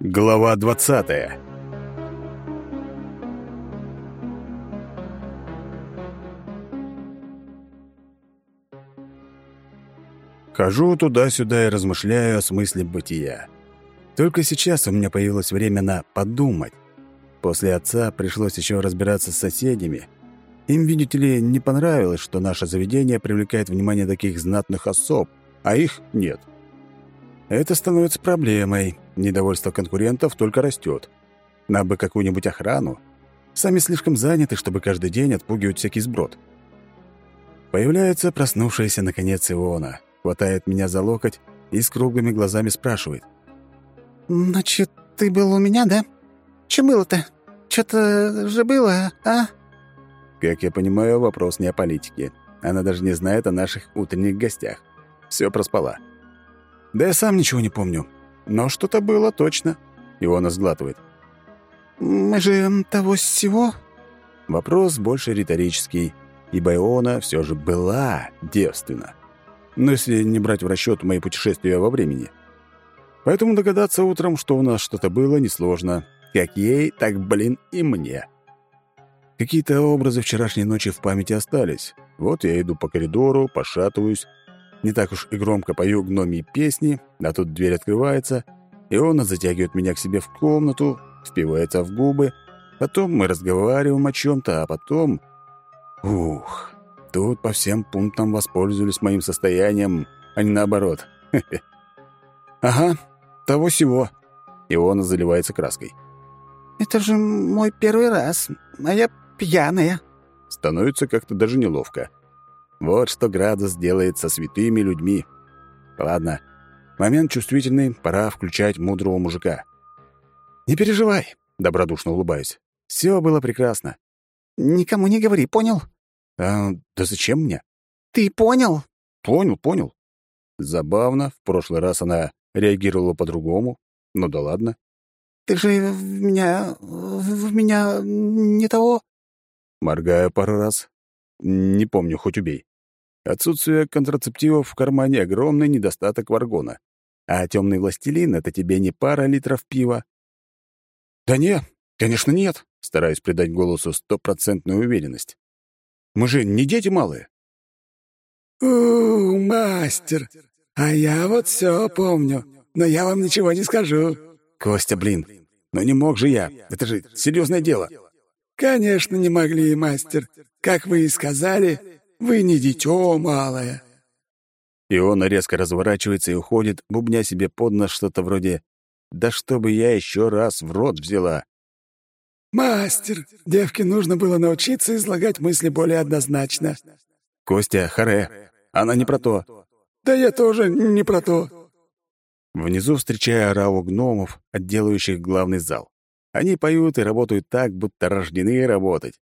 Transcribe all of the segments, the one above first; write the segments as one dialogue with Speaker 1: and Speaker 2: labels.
Speaker 1: Глава двадцатая. Хожу туда-сюда и размышляю о смысле бытия. Только сейчас у меня появилось время на подумать. После отца пришлось еще разбираться с соседями. Им, видите ли, не понравилось, что наше заведение привлекает внимание таких знатных особ, а их нет. Это становится проблемой. Недовольство конкурентов только растет. Нам бы какую-нибудь охрану. Сами слишком заняты, чтобы каждый день отпугивать всякий сброд. Появляется проснувшаяся, наконец, Иона. Хватает меня за локоть и с круглыми глазами спрашивает.
Speaker 2: «Значит, ты был у меня, да? Что было-то? Что-то же было, а?»
Speaker 1: Как я понимаю, вопрос не о политике. Она даже не знает о наших утренних гостях. Все проспала. Да я сам ничего не помню. Но что-то было точно. Иона сглатывает.
Speaker 2: «Мы же того всего?»
Speaker 1: Вопрос больше риторический, ибо Иона все же была девственна. Но если не брать в расчет мои путешествия во времени. Поэтому догадаться утром, что у нас что-то было, несложно. Как ей, так, блин, и мне. Какие-то образы вчерашней ночи в памяти остались. Вот я иду по коридору, пошатываюсь, не так уж и громко пою гномии песни, а тут дверь открывается, и он затягивает меня к себе в комнату, впивается в губы, потом мы разговариваем о чем-то, а потом... Ух, тут по всем пунктам воспользовались моим состоянием, а не наоборот. Ага, того всего. Иона заливается краской.
Speaker 2: «Это же мой первый раз, а я пьяная».
Speaker 1: Становится как-то даже неловко. Вот что градус делает со святыми людьми. Ладно, момент чувствительный, пора включать мудрого мужика. «Не переживай», — добродушно улыбаюсь. «Все было прекрасно».
Speaker 2: «Никому не говори, понял?»
Speaker 1: «А, да зачем мне?»
Speaker 2: «Ты понял?»
Speaker 1: «Понял, понял». Забавно, в прошлый раз она реагировала по-другому. Ну да ладно.
Speaker 2: «Ты же в меня... в меня... не того...»
Speaker 1: Моргаю пару раз. Не помню, хоть убей. Отсутствие контрацептивов в кармане — огромный недостаток варгона. А темный властелин — это тебе не пара литров пива. «Да не, конечно, нет», — стараюсь придать голосу стопроцентную уверенность. «Мы же не дети малые».
Speaker 3: «У, мастер, а я вот все помню, но я вам ничего не скажу».
Speaker 1: «Костя, блин, но не мог же я, это же серьезное дело».
Speaker 3: «Конечно, не могли, мастер. Как вы и сказали, вы не дитё малое».
Speaker 1: И он резко разворачивается и уходит, бубня себе под нос что-то вроде «Да чтобы я еще раз в рот взяла».
Speaker 3: «Мастер, девке нужно было научиться излагать мысли более однозначно».
Speaker 1: «Костя, харе, она не про то».
Speaker 3: «Да я тоже не про то».
Speaker 1: Внизу встречаю ораву гномов, отделающих главный зал. Они поют и работают так, будто рождены работать.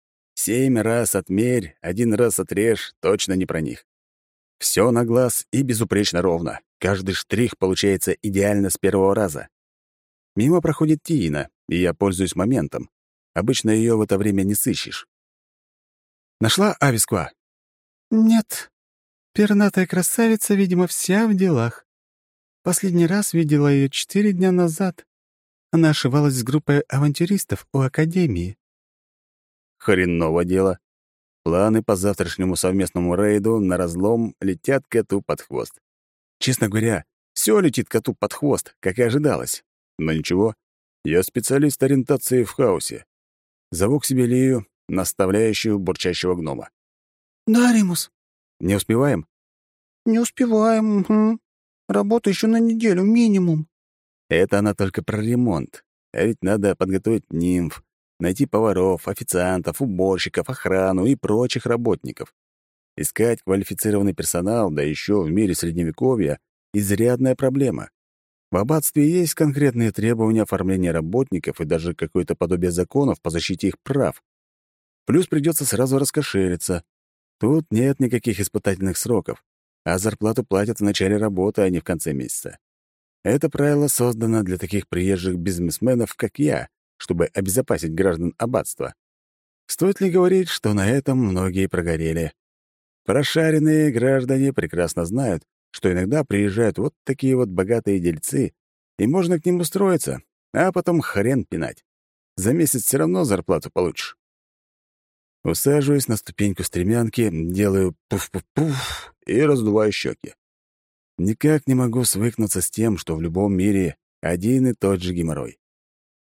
Speaker 1: Семь раз отмерь, один раз отрежь, точно не про них. Все на глаз и безупречно ровно. Каждый штрих получается идеально с первого раза. Мимо проходит Тиина, и я пользуюсь моментом. Обычно ее в это время не сыщешь. Нашла Ависква?
Speaker 2: «Нет. Пернатая красавица, видимо, вся в делах. Последний раз видела ее четыре дня назад. Она ошивалась с группой авантюристов у Академии.
Speaker 1: Хреново дело. Планы по завтрашнему совместному рейду на разлом летят коту под хвост. Честно говоря, все летит коту под хвост, как и ожидалось. Но ничего, я специалист ориентации в хаосе. Зову к себе Лию, наставляющую бурчащего гнома.
Speaker 2: «Да, Римус».
Speaker 1: «Не успеваем?»
Speaker 2: «Не успеваем, угу. Работа еще на неделю минимум».
Speaker 1: Это она только про ремонт. А ведь надо подготовить нимф, найти поваров, официантов, уборщиков, охрану и прочих работников. Искать квалифицированный персонал, да еще в мире Средневековья, изрядная проблема. В аббатстве есть конкретные требования оформления работников и даже какое-то подобие законов по защите их прав. Плюс придется сразу раскошелиться. Тут нет никаких испытательных сроков, а зарплату платят в начале работы, а не в конце месяца. Это правило создано для таких приезжих бизнесменов, как я, чтобы обезопасить граждан аббатства. Стоит ли говорить, что на этом многие прогорели? Прошаренные граждане прекрасно знают, что иногда приезжают вот такие вот богатые дельцы, и можно к ним устроиться, а потом хрен пинать. За месяц все равно зарплату получишь. Усаживаюсь на ступеньку стремянки, делаю пуф-пуф-пуф и раздуваю щеки. Никак не могу свыкнуться с тем, что в любом мире один и тот же геморрой.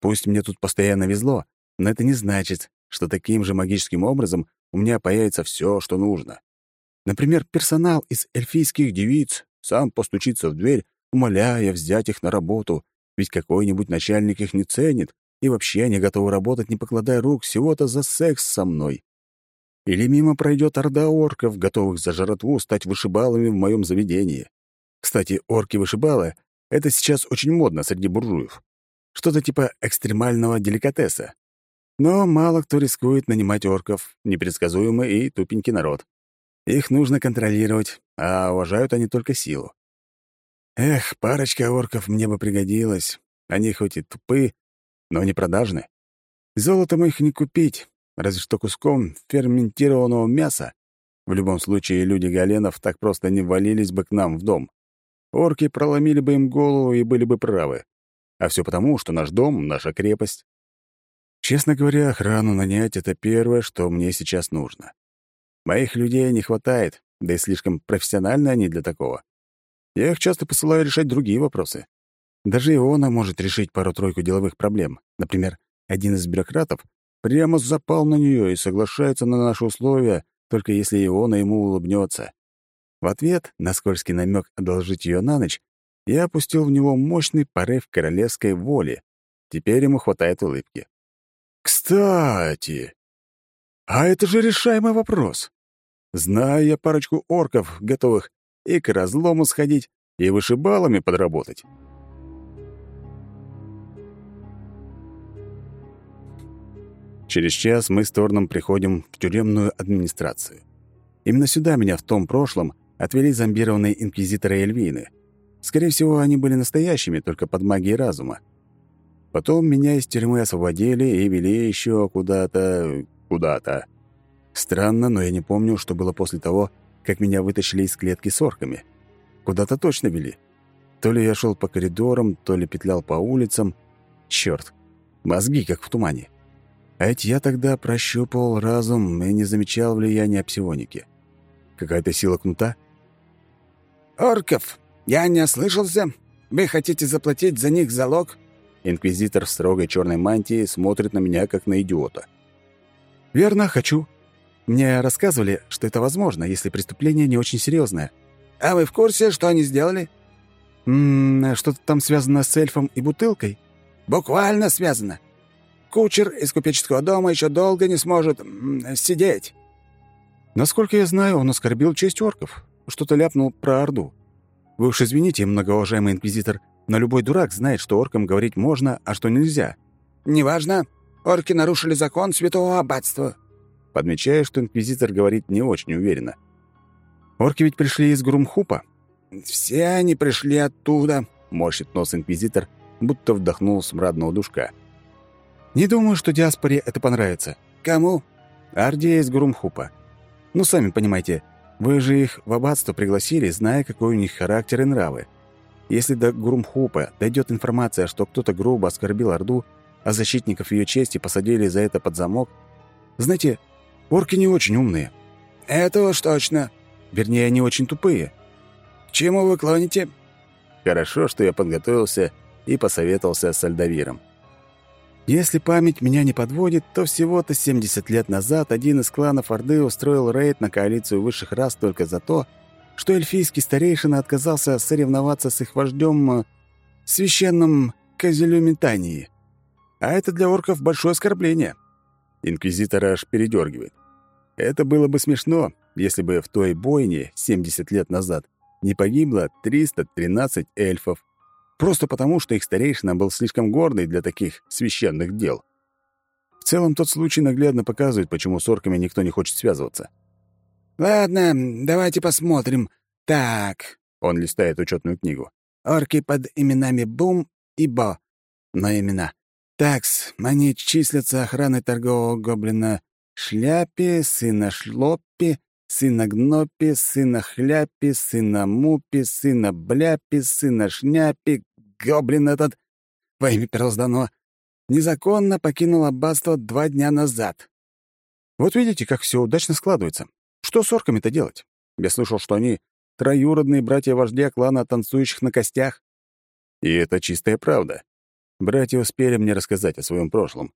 Speaker 1: Пусть мне тут постоянно везло, но это не значит, что таким же магическим образом у меня появится все, что нужно. Например, персонал из эльфийских девиц сам постучится в дверь, умоляя взять их на работу, ведь какой-нибудь начальник их не ценит, и вообще они готовы работать, не покладая рук, всего-то за секс со мной. Или мимо пройдет орда орков, готовых за жратву стать вышибалами в моем заведении. Кстати, орки-вышибалы — это сейчас очень модно среди буржуев. Что-то типа экстремального деликатеса. Но мало кто рискует нанимать орков, непредсказуемый и тупенький народ. Их нужно контролировать, а уважают они только силу. Эх, парочка орков мне бы пригодилась. Они хоть и тупы, но не продажны. Золотом их не купить, разве что куском ферментированного мяса. В любом случае, люди Галенов так просто не валились бы к нам в дом. Орки проломили бы им голову и были бы правы. А все потому, что наш дом — наша крепость. Честно говоря, охрану нанять — это первое, что мне сейчас нужно. Моих людей не хватает, да и слишком профессиональны они для такого. Я их часто посылаю решать другие вопросы. Даже Иона может решить пару-тройку деловых проблем. Например, один из бюрократов прямо запал на нее и соглашается на наши условия, только если Иона ему улыбнется. В ответ на скользкий намек одолжить ее на ночь я опустил в него мощный порыв королевской воли. Теперь ему хватает улыбки. «Кстати, а это же решаемый вопрос. Знаю я парочку орков, готовых и к разлому сходить, и вышибалами подработать». Через час мы с Торном приходим в тюремную администрацию. Именно сюда меня в том прошлом отвели зомбированные инквизиторы Эльвины. Скорее всего, они были настоящими, только под магией разума. Потом меня из тюрьмы освободили и вели еще куда-то... куда-то. Странно, но я не помню, что было после того, как меня вытащили из клетки с орками. Куда-то точно вели. То ли я шел по коридорам, то ли петлял по улицам. Черт, мозги как в тумане. А ведь я тогда прощупал разум и не замечал влияния псионики. Какая-то сила кнута?
Speaker 3: «Орков, я не ослышался? Вы хотите заплатить за них залог?»
Speaker 1: Инквизитор в строгой черной мантии смотрит на меня, как на идиота.
Speaker 2: «Верно, хочу. Мне рассказывали, что это возможно, если преступление не очень серьезное.
Speaker 3: «А вы в курсе, что они сделали?»
Speaker 2: «Ммм, что-то там связано с эльфом и бутылкой?»
Speaker 3: «Буквально связано кучер из купеческого дома еще долго не сможет сидеть».
Speaker 2: Насколько я знаю, он оскорбил честь орков. Что-то ляпнул про Орду. Вы уж извините, многоуважаемый инквизитор, но любой дурак знает, что оркам говорить можно, а что нельзя.
Speaker 3: «Неважно. Орки нарушили закон святого аббатства».
Speaker 1: Подмечаю, что инквизитор говорит не очень уверенно.
Speaker 2: «Орки ведь пришли из Грумхупа?»
Speaker 3: «Все они пришли оттуда», — морщит нос инквизитор, будто вдохнул смрадного душка.
Speaker 2: Не думаю, что диаспоре это понравится.
Speaker 3: Кому?
Speaker 2: Ардия из Грумхупа. Ну, сами понимаете, вы же их в аббатство пригласили, зная, какой у них характер и нравы. Если до Грумхупа дойдет информация, что кто-то грубо оскорбил Орду, а защитников ее чести посадили за это под замок, знаете, орки не очень умные.
Speaker 3: Это уж точно.
Speaker 2: Вернее, они очень тупые.
Speaker 3: К чему вы клоните?
Speaker 1: Хорошо, что я подготовился и посоветовался с Альдавиром.
Speaker 2: Если память меня не подводит, то всего-то 70 лет назад один из кланов Орды устроил рейд на коалицию высших рас только за то, что эльфийский старейшина отказался соревноваться с их вождем э, священным Козелюметании. А это для орков большое оскорбление.
Speaker 1: Инквизитора аж передергивает. Это было бы смешно, если бы в той бойне 70 лет назад не погибло 313 эльфов, просто потому, что их старейшина был слишком гордый для таких священных дел. В целом, тот случай наглядно показывает, почему с орками никто не хочет связываться.
Speaker 3: «Ладно, давайте посмотрим. Так...»
Speaker 1: — он листает учетную книгу.
Speaker 3: «Орки под именами Бум и Бо. Но имена. Такс, они числятся охраной торгового гоблина Шляпи, сына Шлоппи, сына Гнопи, сына Хляпи, сына Мупи, сына Бляпи, сына Шняпи, гоблин этот. во имя Первоздано, незаконно покинул аббатство два дня назад».
Speaker 1: «Вот видите, как все удачно складывается. Что с орками-то делать? Я слышал, что они троюродные братья вождя клана танцующих на костях. И это чистая правда. Братья успели мне рассказать о своем прошлом.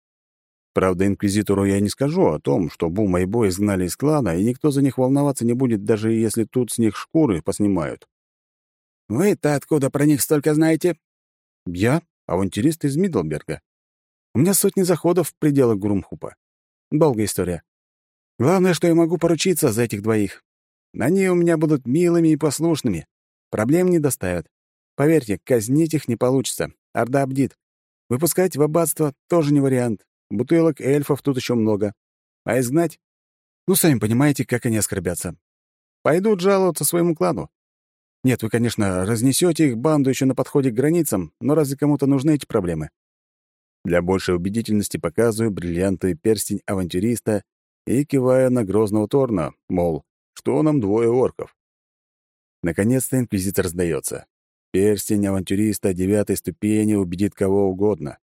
Speaker 1: Правда, инквизитору я не скажу о том, что Бума и Бой изгнали из клана, и никто за них волноваться не будет, даже если тут с них шкуры поснимают.
Speaker 3: «Вы-то откуда про них столько знаете?»
Speaker 1: «Я — авантюрист из Мидлберга. У меня сотни заходов в пределах Грумхупа. Долгая история. Главное, что я могу поручиться за этих двоих. Они у меня будут милыми и послушными. Проблем не доставят. Поверьте, казнить их не получится. Орда обдит. Выпускать в аббатство тоже не вариант. Бутылок эльфов тут еще много. А изгнать? Ну, сами понимаете, как они оскорбятся. Пойдут жаловаться своему клану. Нет, вы, конечно, разнесете их банду еще на подходе к границам, но разве кому-то нужны эти проблемы? Для большей убедительности показываю бриллиантовый перстень авантюриста и кивая на грозного Торна, мол, что нам двое орков. Наконец-то инквизитор сдается. Перстень авантюриста девятой ступени убедит кого угодно.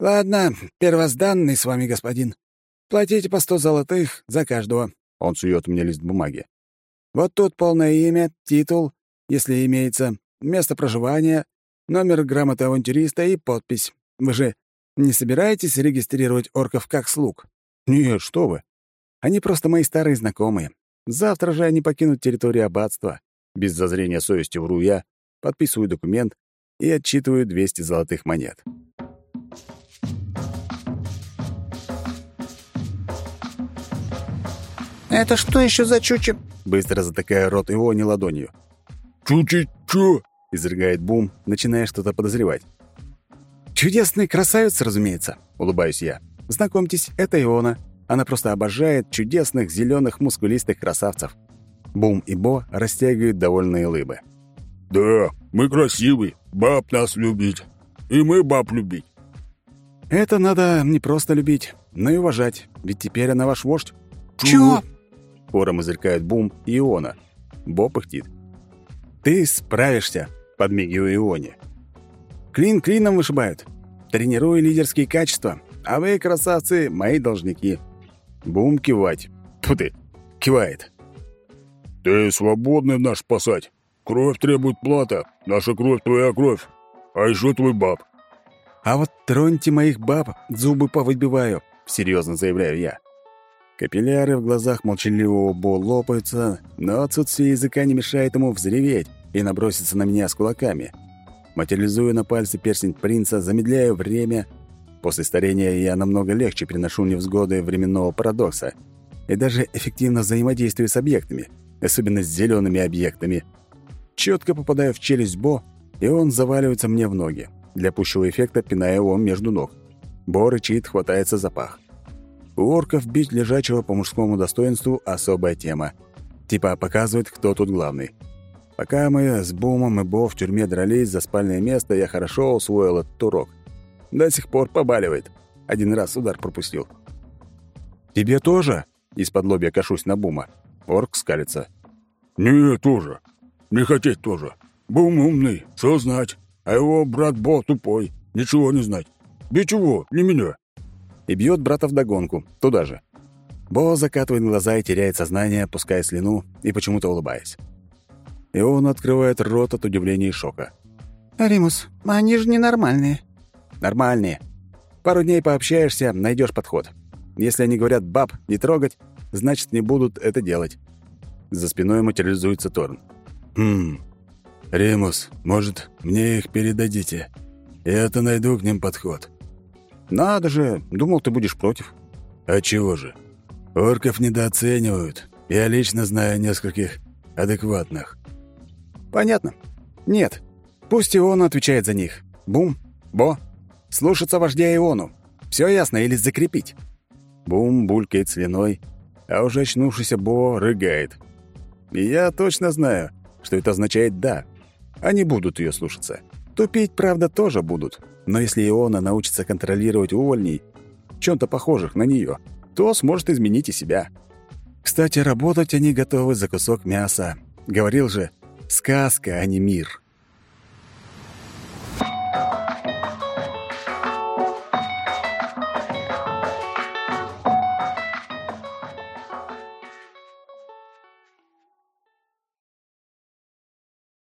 Speaker 3: «Ладно, первозданный с вами, господин. Платите по сто золотых за каждого».
Speaker 1: Он сует мне лист бумаги.
Speaker 3: «Вот тут полное имя, титул, если имеется, место проживания, номер грамоты авантюриста и подпись. Вы же не собираетесь регистрировать орков как слуг?»
Speaker 1: «Нет, что вы. Они просто мои старые знакомые. Завтра же они покинут территорию аббатства. Без зазрения совести вру я, подписываю документ и отчитываю 200 золотых монет».
Speaker 3: «Это что еще за чучи?»
Speaker 1: Быстро затыкая рот его не ладонью.
Speaker 4: «Чучи чё?»
Speaker 1: — изрыгает Бум, начиная что-то подозревать. «Чудесный красавец, разумеется», — улыбаюсь я. «Знакомьтесь, это Иона. Она просто обожает чудесных зеленых мускулистых красавцев». Бум и Бо растягивают довольные лыбы.
Speaker 4: «Да, мы красивые, баб нас любить. И мы баб любить».
Speaker 1: «Это надо не просто любить, но и уважать, ведь теперь она ваш вождь».
Speaker 3: «Чё?»
Speaker 1: Хором изрекают Бум и Иона. Бо пыхтит. «Ты справишься», — подмигиваю Ионе. «Клин клином вышибают. Тренируй лидерские качества, а вы, красавцы, мои должники». Бум кивать. Тьфу ты, кивает.
Speaker 4: «Ты свободный наш спасать. Кровь требует плата. Наша кровь — твоя кровь. А еще твой баб».
Speaker 1: «А вот троньте моих баб, зубы повыбиваю», — серьезно заявляю я. Капилляры в глазах молчаливого Бо лопаются, но отсутствие языка не мешает ему взреветь и наброситься на меня с кулаками. Материализую на пальце перстень принца, замедляю время. После старения я намного легче переношу невзгоды временного парадокса и даже эффективно взаимодействую с объектами, особенно с зелеными объектами. Четко попадаю в челюсть Бо, и он заваливается мне в ноги. Для пущего эффекта пиная его между ног. Бо рычит, хватается за пах. У орков бить лежачего по мужскому достоинству — особая тема. Типа показывает, кто тут главный. Пока мы с Бумом и Бо в тюрьме дрались за спальное место, я хорошо усвоил этот урок. До сих пор побаливает. Один раз удар пропустил. «Тебе тоже?» — из-под лобья кашусь на Бума. Орк скалится.
Speaker 4: «Не, тоже. Не хотеть тоже. Бум умный, все знать. А его брат Бо тупой, ничего не знать. Бить его, не меня
Speaker 1: и бьет брата вдогонку, туда же. Бо закатывает глаза и теряет сознание, пуская слюну и почему-то улыбаясь. И он открывает рот от удивления и шока.
Speaker 3: «Римус, они же ненормальные».
Speaker 1: «Нормальные. Пару дней пообщаешься, найдешь подход. Если они говорят «баб, не трогать», значит, не будут это делать». За спиной материализуется Торн.
Speaker 4: «Хм, Римус, может, мне их передадите? Я-то найду к ним подход».
Speaker 1: «Надо же! Думал, ты будешь против».
Speaker 4: «А чего же? Орков недооценивают. Я лично знаю нескольких адекватных».
Speaker 1: «Понятно. Нет. Пусть и он отвечает за них. Бум, Бо, слушаться вождя Иону. Все ясно или закрепить?» Бум булькает слюной, а уже очнувшийся Бо рыгает. И я точно знаю, что это означает «да». Они будут ее слушаться. Тупить, правда, тоже будут. Но если Иона научится контролировать увольней, чем-то похожих на нее, то сможет изменить и себя. Кстати, работать они готовы за кусок мяса. Говорил же, сказка, а не мир.